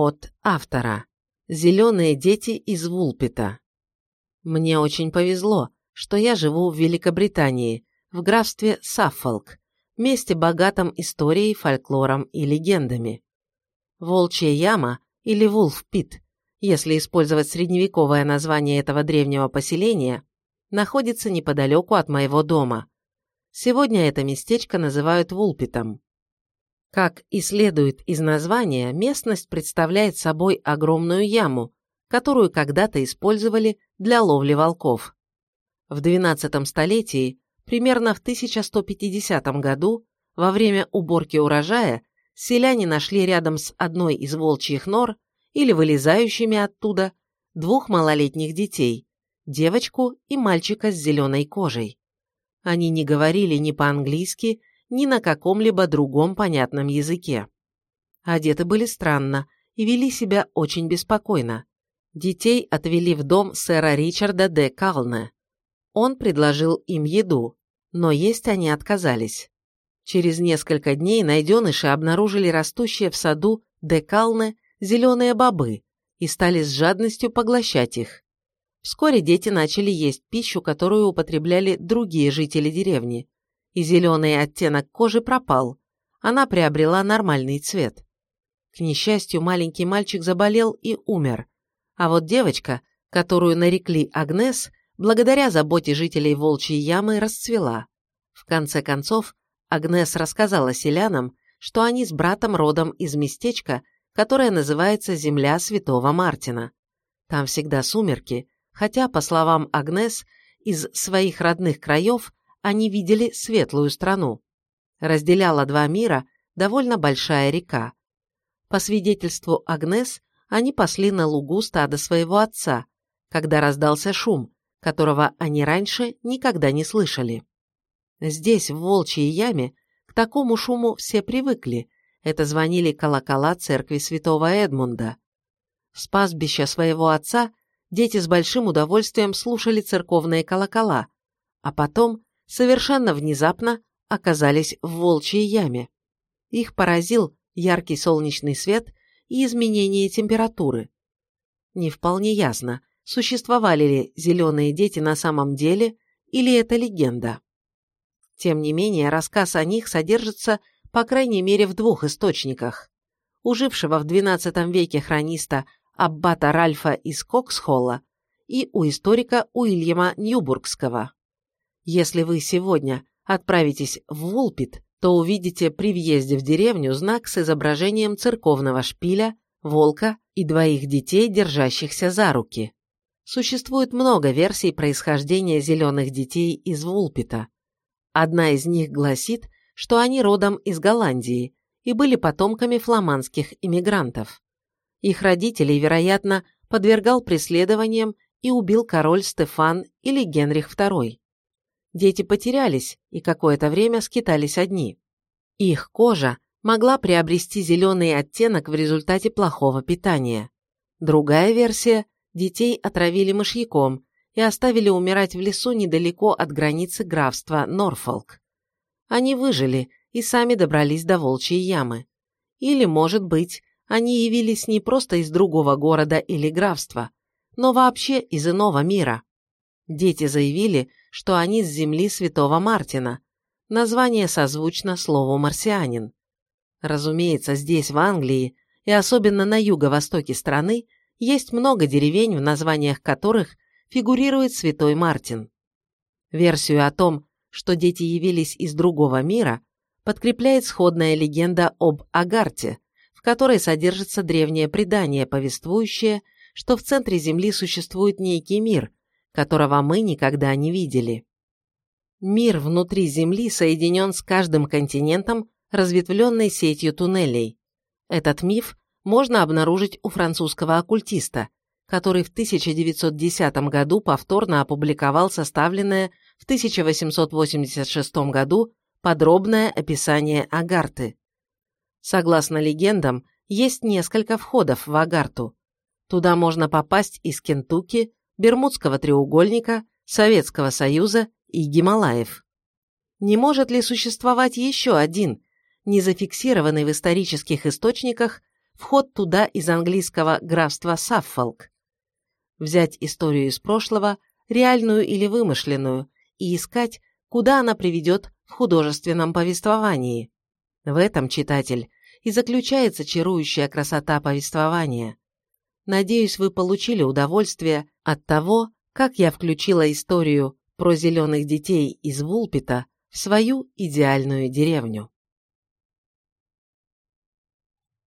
От автора. Зеленые дети из Вулпита. Мне очень повезло, что я живу в Великобритании, в графстве Саффолк, месте богатом историей, фольклором и легендами. Волчья яма или Вулфпит, если использовать средневековое название этого древнего поселения, находится неподалеку от моего дома. Сегодня это местечко называют Вулпитом. Как и следует из названия, местность представляет собой огромную яму, которую когда-то использовали для ловли волков. В XII столетии, примерно в 1150 году, во время уборки урожая, селяне нашли рядом с одной из волчьих нор или вылезающими оттуда двух малолетних детей, девочку и мальчика с зеленой кожей. Они не говорили ни по-английски, ни на каком-либо другом понятном языке. Одеты были странно и вели себя очень беспокойно. Детей отвели в дом сэра Ричарда де Калне. Он предложил им еду, но есть они отказались. Через несколько дней найденыши обнаружили растущие в саду де Калне зеленые бобы и стали с жадностью поглощать их. Вскоре дети начали есть пищу, которую употребляли другие жители деревни, и зеленый оттенок кожи пропал, она приобрела нормальный цвет. К несчастью, маленький мальчик заболел и умер, а вот девочка, которую нарекли Агнес, благодаря заботе жителей Волчьей Ямы расцвела. В конце концов, Агнес рассказала селянам, что они с братом родом из местечка, которое называется Земля Святого Мартина. Там всегда сумерки, хотя, по словам Агнес, из своих родных краев они видели светлую страну. Разделяла два мира довольно большая река. По свидетельству Агнес, они пасли на лугу стадо своего отца, когда раздался шум, которого они раньше никогда не слышали. Здесь, в Волчьей яме, к такому шуму все привыкли, это звонили колокола церкви святого Эдмунда. С пастбища своего отца дети с большим удовольствием слушали церковные колокола, а потом совершенно внезапно оказались в волчьей яме. Их поразил яркий солнечный свет и изменение температуры. Не вполне ясно, существовали ли зеленые дети на самом деле или это легенда. Тем не менее, рассказ о них содержится, по крайней мере, в двух источниках. У жившего в XII веке хрониста Аббата Ральфа из Коксхолла и у историка Уильяма Ньюбургского. Если вы сегодня отправитесь в Вулпит, то увидите при въезде в деревню знак с изображением церковного шпиля, волка и двоих детей, держащихся за руки. Существует много версий происхождения зеленых детей из Вулпита. Одна из них гласит, что они родом из Голландии и были потомками фламандских иммигрантов. Их родителей, вероятно, подвергал преследованиям и убил король Стефан или Генрих II дети потерялись и какое-то время скитались одни. Их кожа могла приобрести зеленый оттенок в результате плохого питания. Другая версия – детей отравили мышьяком и оставили умирать в лесу недалеко от границы графства Норфолк. Они выжили и сами добрались до волчьей ямы. Или, может быть, они явились не просто из другого города или графства, но вообще из иного мира. Дети заявили, что они с земли Святого Мартина. Название созвучно слову «марсианин». Разумеется, здесь, в Англии, и особенно на юго-востоке страны, есть много деревень, в названиях которых фигурирует Святой Мартин. Версию о том, что дети явились из другого мира, подкрепляет сходная легенда об Агарте, в которой содержится древнее предание, повествующее, что в центре Земли существует некий мир, которого мы никогда не видели. Мир внутри Земли соединен с каждым континентом разветвленной сетью туннелей. Этот миф можно обнаружить у французского оккультиста, который в 1910 году повторно опубликовал составленное в 1886 году подробное описание Агарты. Согласно легендам, есть несколько входов в Агарту. Туда можно попасть из Кентукки, Бермудского треугольника, Советского Союза и Гималаев. Не может ли существовать еще один, не зафиксированный в исторических источниках, вход туда из английского графства Саффолк. Взять историю из прошлого, реальную или вымышленную, и искать, куда она приведет в художественном повествовании. В этом, читатель, и заключается чарующая красота повествования. Надеюсь, вы получили удовольствие от того, как я включила историю про зеленых детей из Вулпита в свою идеальную деревню.